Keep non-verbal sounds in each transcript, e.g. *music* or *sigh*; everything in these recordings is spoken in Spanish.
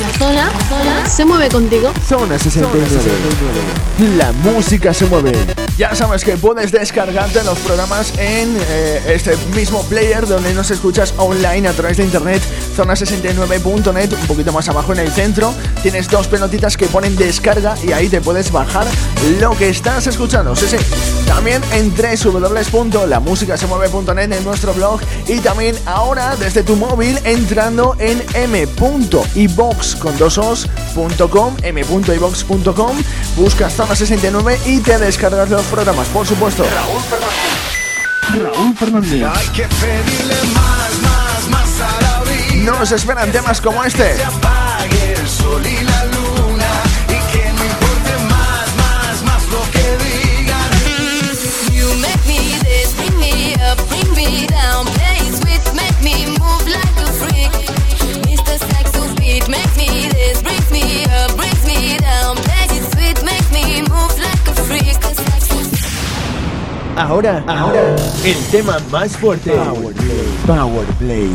La zona, zona se mueve contigo. Zona 69. La música se mueve. Ya sabes que puedes descargarte los programas en eh, este mismo player donde nos escuchas online a través de internet. Zona69.net, un poquito más abajo en el centro. Tienes dos pelotitas que ponen descarga y ahí te puedes bajar lo que estás escuchando. Sí, sí. También en www.lamusicasemueve.net en nuestro blog y también ahora desde tu móvil entrando en m.ibox.com, m.ibox.com, buscas Zona 69 y te descargas los programas, por supuesto. Raúl Fernández. Raúl Fernández. Hay que pedirle más, más, más a la vida. Nos esperan temas como este. Se apague el sol Ahora, ahora, el tema más fuerte. Power Play.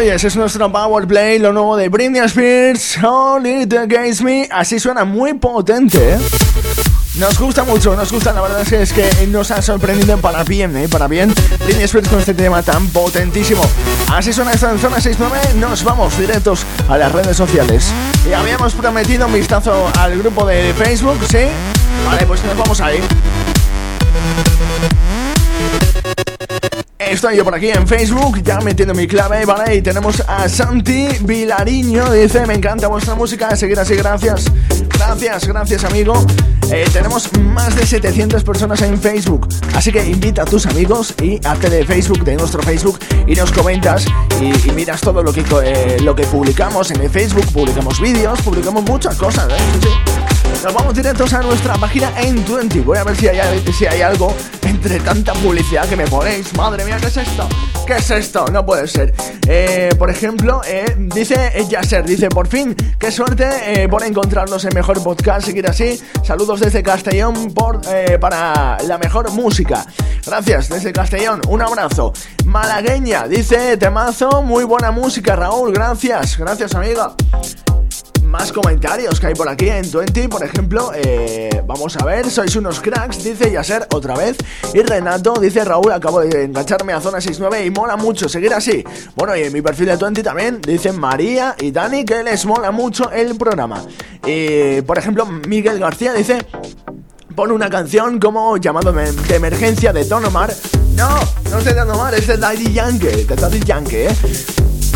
Lo oyes, es nuestro Power Play, lo nuevo de Britney Spears, All It Against Me. Así suena muy potente, ¿eh? Nos gusta mucho, nos gusta, la verdad es que, nos ha sorprendido para bien, ¿eh? Para bien. Britney Spears con este tema tan potentísimo. Así suena esta en Zona 69, nos vamos directos a las redes sociales. Y habíamos prometido un vistazo al grupo de Facebook, ¿sí? Vale, pues nos vamos ahí. Estoy yo por aquí en Facebook, ya metiendo mi clave, ¿vale? Y tenemos a Santi Vilariño, dice, me encanta vuestra música, seguir así, gracias. Gracias, gracias amigo. Eh, tenemos más de 700 personas en Facebook, así que invita a tus amigos y hazte de Facebook, de nuestro Facebook, y nos comentas y, miras todo lo que, eh, lo que publicamos en el Facebook, publicamos vídeos, publicamos muchas cosas, ¿eh? Nos vamos directos a nuestra página en 20. Voy a ver si hay, si hay algo entre tanta publicidad que me ponéis. Madre mía, ¿qué es esto? ¿Qué es esto? No puede ser. Eh, por ejemplo, eh, dice Yasser, dice, por fin, qué suerte eh, por encontrarnos en Mejor Podcast, seguir así. Saludos desde Castellón por, para la mejor música. Gracias, desde Castellón, un abrazo. Malagueña, dice, temazo, muy buena música, Raúl, gracias, gracias amiga más comentarios que hay por aquí en 20, por ejemplo, eh, vamos a ver, sois unos cracks, dice Yaser otra vez, y Renato dice Raúl, acabo de engancharme a zona 69 y mola mucho, seguir así. Bueno, y en mi perfil de 20 también dicen María y Dani que les mola mucho el programa. Y, por ejemplo, Miguel García dice... Pon una canción como llamado de emergencia de Tonomar. No, no es de Tonomar, es de Daddy Yankee, de Daddy Yankee, ¿eh?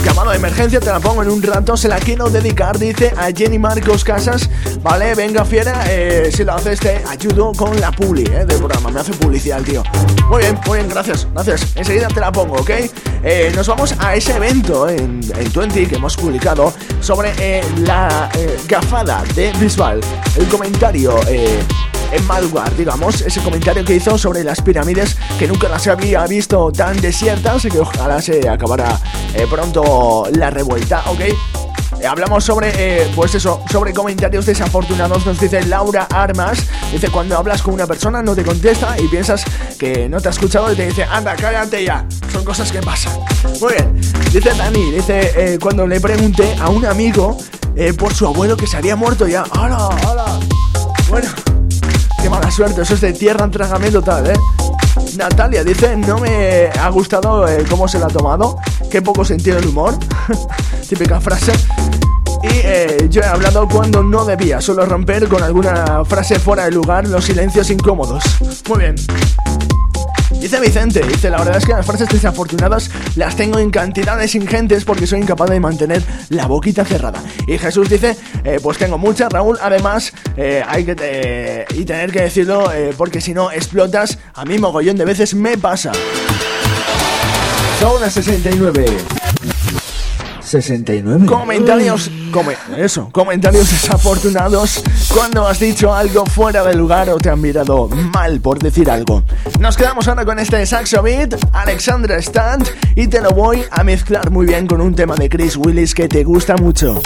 Llamado de emergencia, te la pongo en un rato. Se la quiero dedicar, dice a Jenny Marcos Casas. Vale, venga, fiera. Eh, si lo haces, te ayudo con la publi eh, del programa. Me hace publicidad tío. Muy bien, muy bien, gracias, gracias. Enseguida te la pongo, ¿ok? Eh, nos vamos a ese evento en, en 20 que hemos publicado sobre eh, la gafada de Bisbal. El comentario en mal lugar, digamos, ese comentario que hizo sobre las pirámides que nunca las había visto tan desiertas y que ojalá se acabara eh, pronto la revuelta, ¿ok? Eh, hablamos sobre, eh, pues eso, sobre comentarios desafortunados. Nos dice Laura Armas. Dice, cuando hablas con una persona no te contesta y piensas que no te ha escuchado y te dice, anda, cállate ya. Son cosas que pasan. Muy bien. Dice Dani, dice, cuando le pregunté a un amigo por su abuelo que se había muerto ya. ¡Hala, hala! Bueno. Qué mala suerte, eso es de tierra trágame total, ¿eh? Natalia dice, no me ha gustado eh, cómo se lo ha tomado, qué poco sentido el humor, *laughs* típica frase. Y eh, yo he hablado cuando no debía, solo romper con alguna frase fuera de lugar los silencios incómodos. Muy bien. Dice Vicente, dice, la verdad es que las frases desafortunadas las tengo en cantidades ingentes porque soy incapaz de mantener la boquita cerrada. Y Jesús dice, eh, pues tengo muchas, Raúl, además eh, hay que... Eh, y tener que decirlo porque si no explotas, a mí mogollón de veces me pasa. Zona 69. 69. Comentarios, eso, comentarios desafortunados cuando has dicho algo fuera de lugar o te han mirado mal por decir algo. Nos quedamos ahora con este saxo beat, Alexandra Stand, y te lo voy a mezclar muy bien con un tema de Chris Willis que te gusta mucho.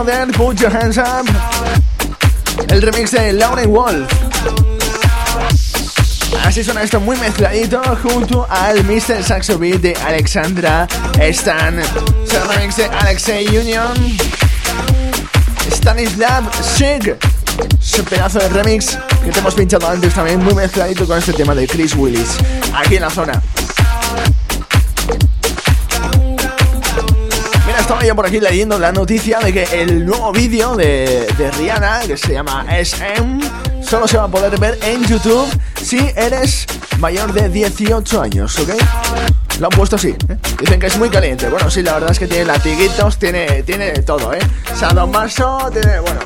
Put Your Hands Up. El remix de Lauren Wolf. Así suena esto muy mezcladito junto al Mr. Saxo Beat de Alexandra Stan. Es el remix de Alexei Union. Stanislav Sig. Ese pedazo de remix que te hemos pinchado antes también, muy mezcladito con este tema de Chris Willis. Aquí en la zona. Estaba yo por aquí leyendo la noticia de que el nuevo vídeo de, de Rihanna, que se llama SM, solo se va a poder ver en YouTube si eres mayor de 18 años, ¿ok? Lo han puesto así, ¿eh? Dicen que es muy caliente. Bueno, sí, la verdad es que tiene latiguitos, tiene, tiene todo, ¿eh? Sadomaso, tiene, bueno...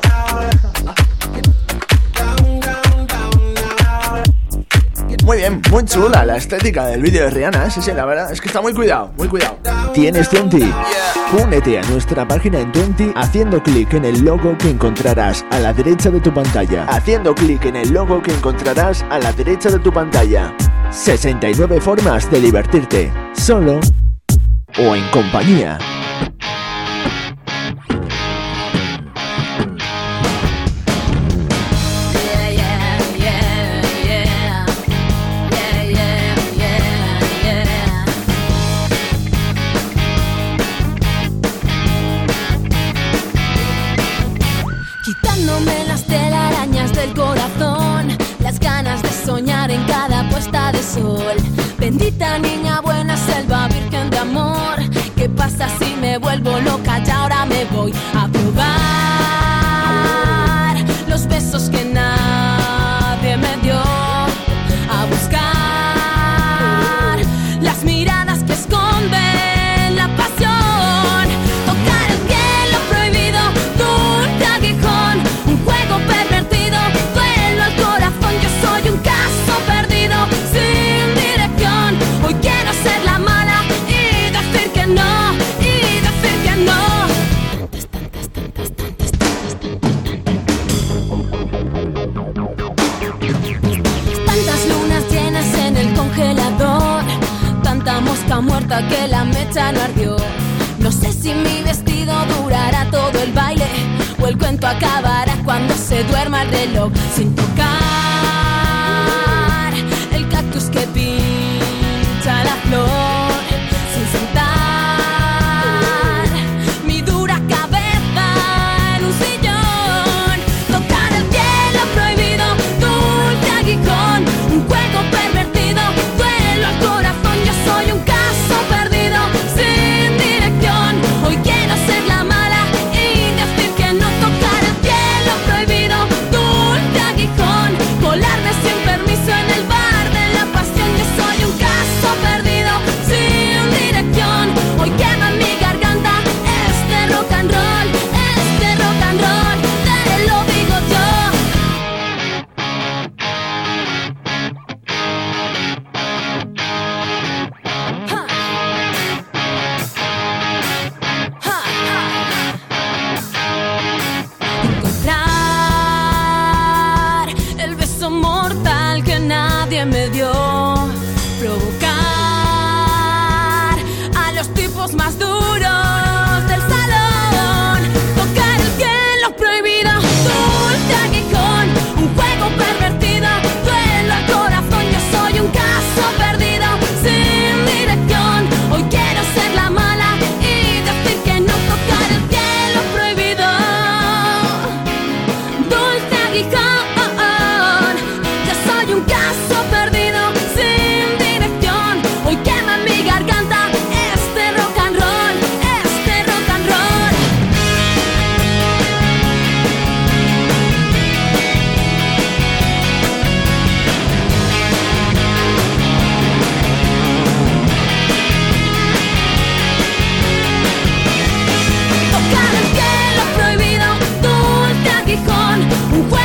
Muy bien, muy chula la estética del vídeo de Rihanna, sí, sí, la verdad es que está muy cuidado, muy cuidado. Tienes 20. Únete a nuestra página en 20 haciendo clic en el logo que encontrarás a la derecha de tu pantalla. Haciendo clic en el logo que encontrarás a la derecha de tu pantalla. 69 formas de divertirte, solo o en compañía. ¿Qué pasa si me vuelvo loca? Y ahora me voy a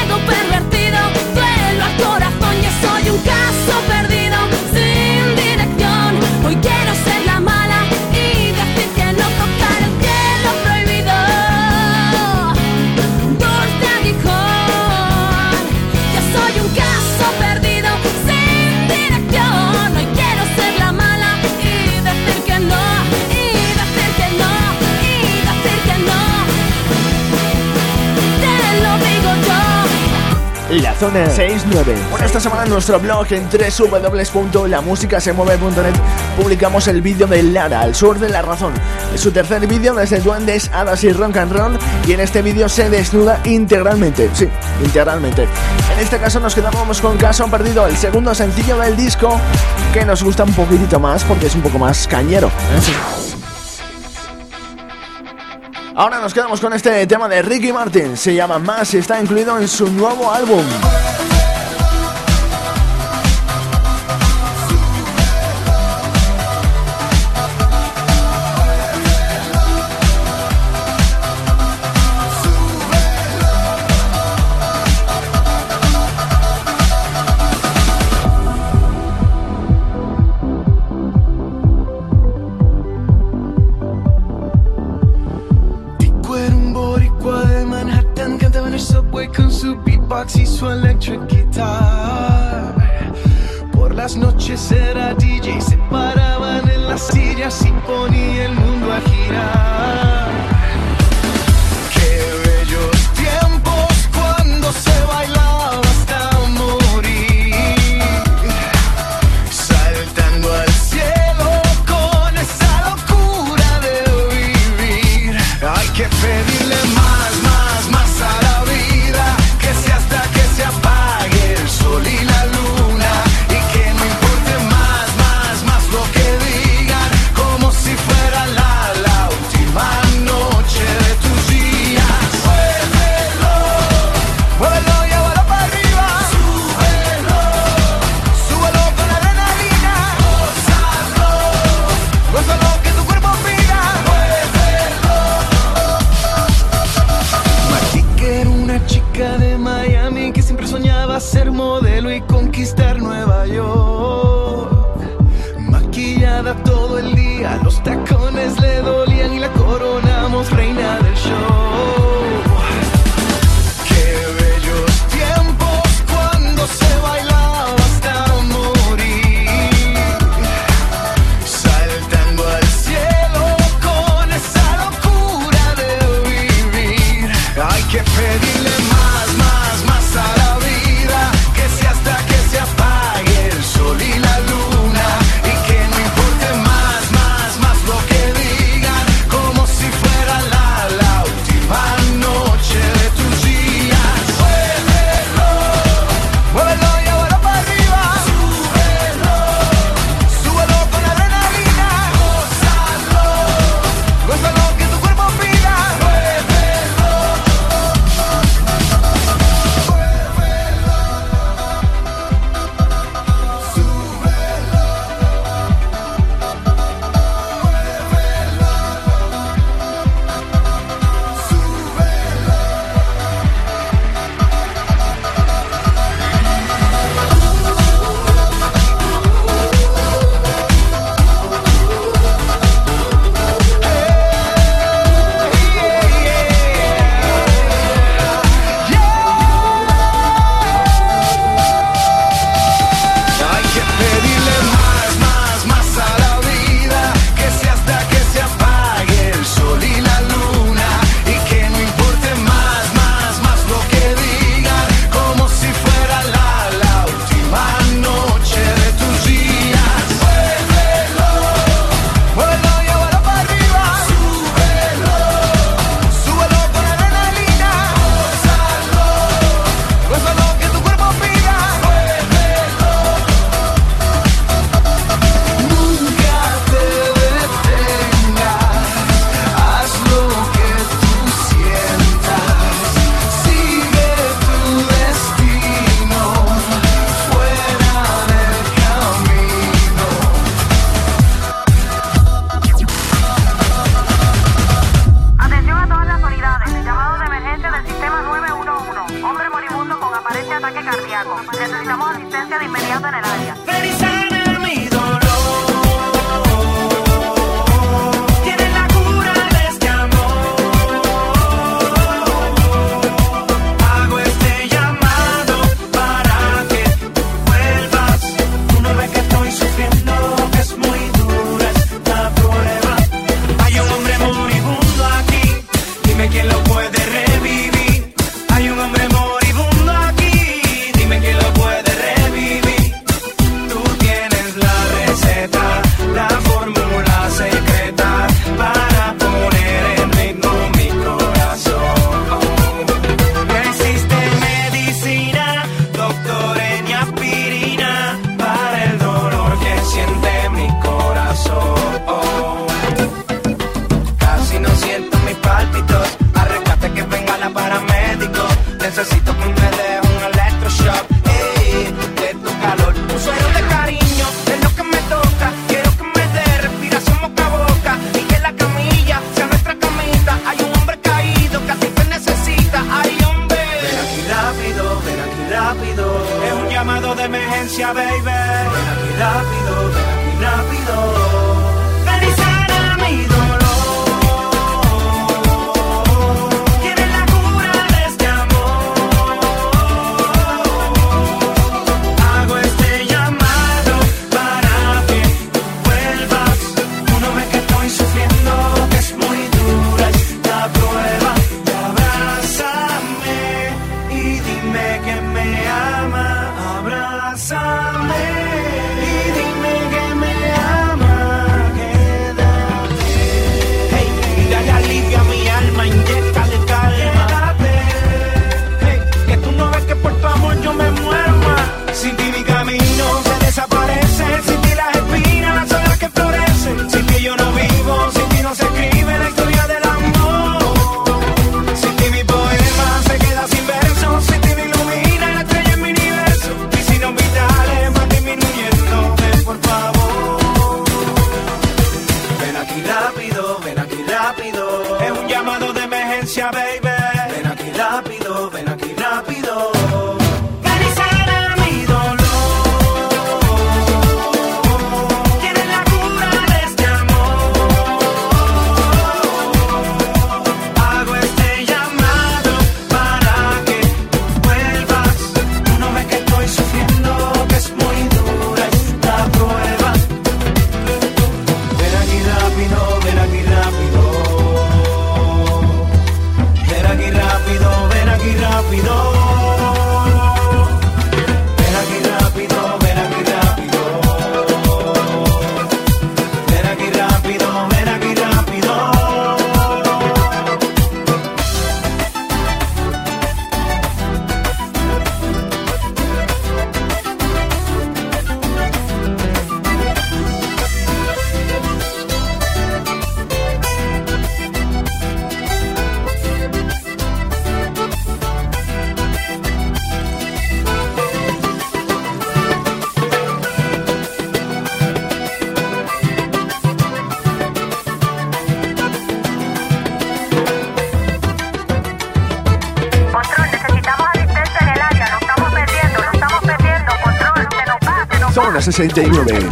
un zona 69. Bueno, esta semana en nuestro blog en www.lamusicasemueve.net publicamos el vídeo de Lara, al sur de la razón. Es su tercer vídeo desde Duendes, Hadas y Rock and Roll y en este vídeo se desnuda integralmente, sí, integralmente. En este caso nos quedamos con Caso Perdido, el segundo sencillo del disco que nos gusta un poquitito más porque es un poco más cañero. ¿eh? Ahora nos quedamos con este tema de Ricky Martin. Se llama Más y está incluido en su nuevo álbum. box y su electric guitar. Por las noches era DJ, se paraban en las sillas y ponía el mundo a girar. 69.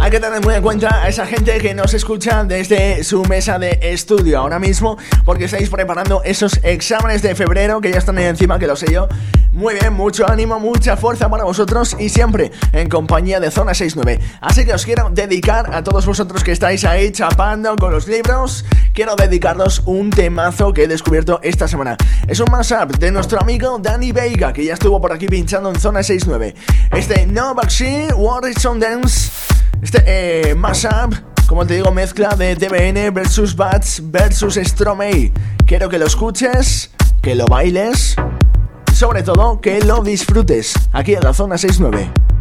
Hay que tener muy en cuenta a esa gente que nos escucha desde su mesa de estudio ahora mismo, porque estáis preparando esos exámenes de febrero que ya están ahí encima, que lo sé yo. Muy bien, mucho ánimo, mucha fuerza para vosotros y siempre en compañía de Zona 69. Así que os quiero dedicar a todos vosotros que estáis ahí chapando con los libros quiero dedicaros un temazo que he descubierto esta semana. Es un mashup de nuestro amigo Danny Vega que ya estuvo por aquí pinchando en zona 69. Este No Vaccine, What is on Dance. Este eh, mashup, como te digo, mezcla de TVN versus Bats versus Stromae. Quiero que lo escuches, que lo bailes sobre todo que lo disfrutes aquí en la zona 69.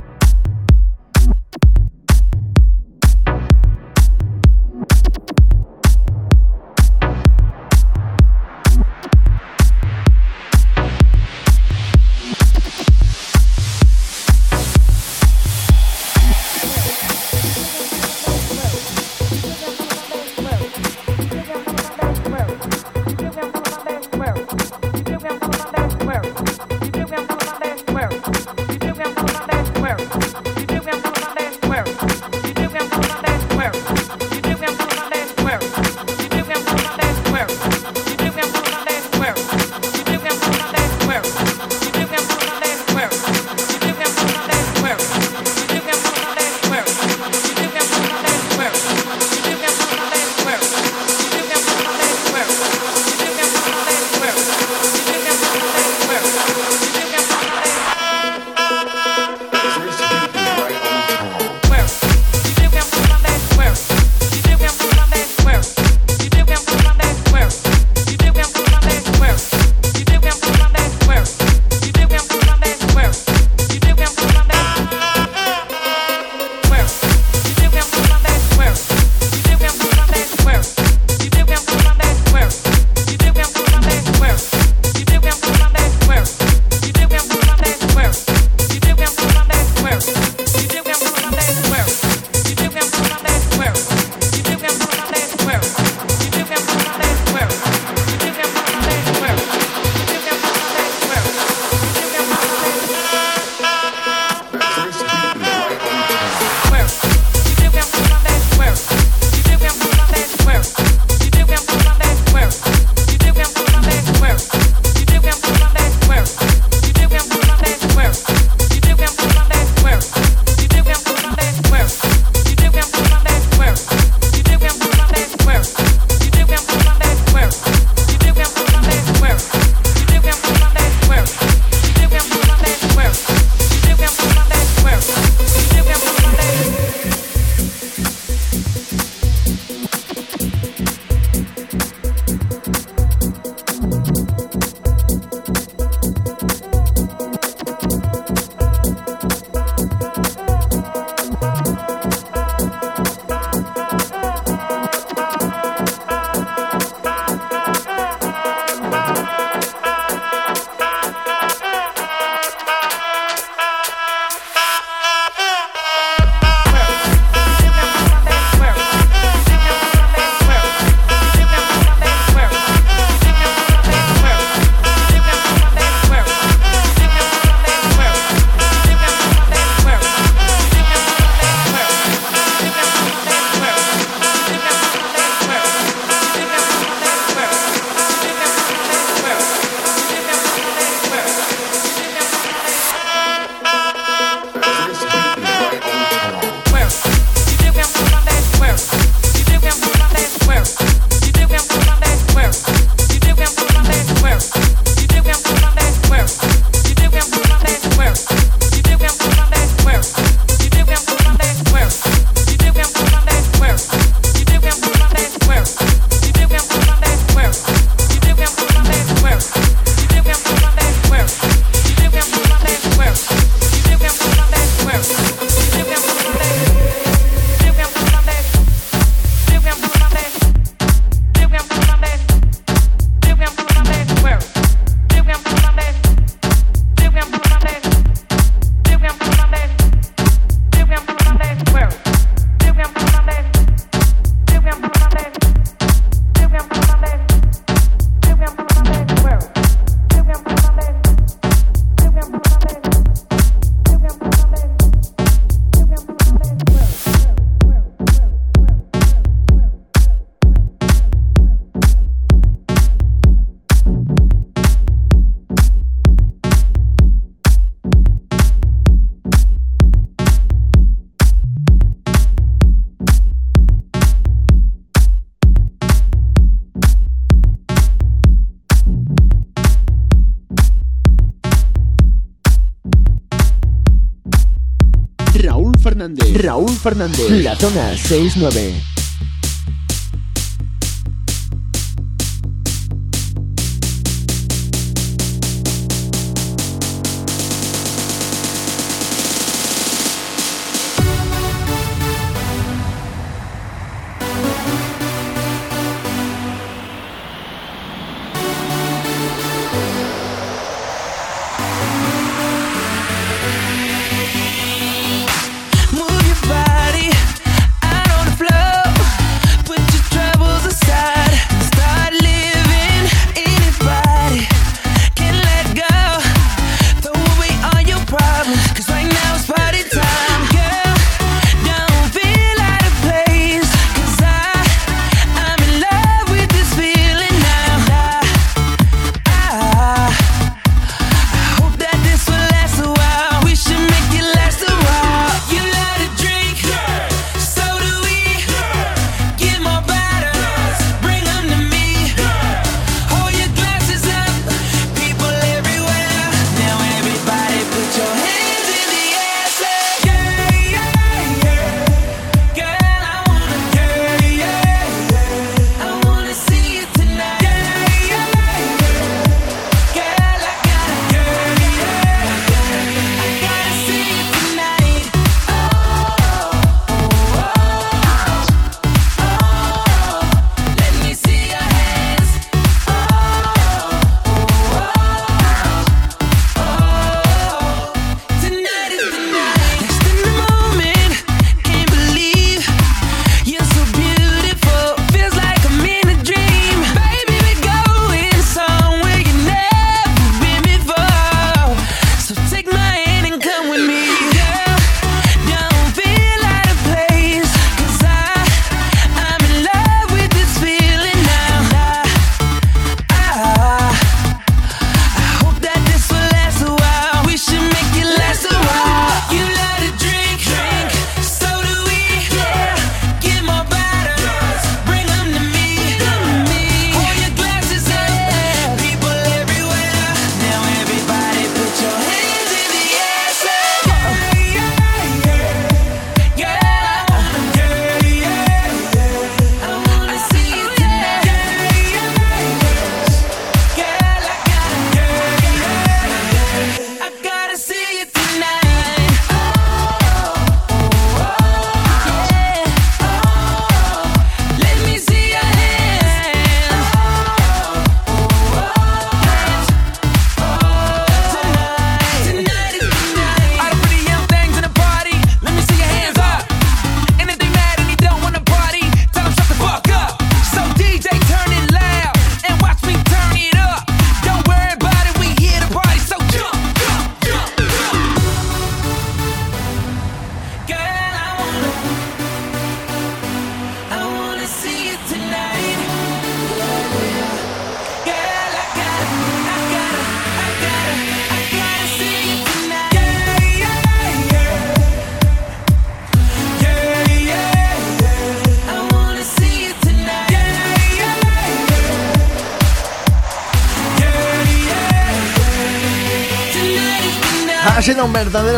Raúl Fernández. La zona 69.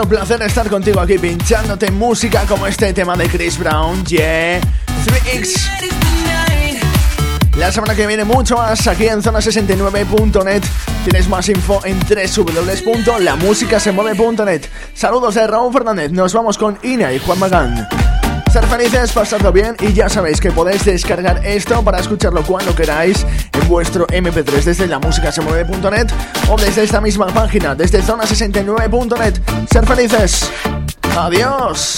Verdadero placer estar contigo aquí pinchándote música como este tema de Chris Brown, yeah, 3X. La semana que viene mucho más aquí en zona69.net. Tienes más info en www.lamusicasemueve.net. Saludos de Raúl Fernández. Nos vamos con Ina y Juan Magán. Ser felices, pasarlo bien y ya sabéis que podéis descargar esto para escucharlo cuando queráis en vuestro MP3 desde la música.net o desde esta misma página, desde zona69.net. Ser felices. Adiós.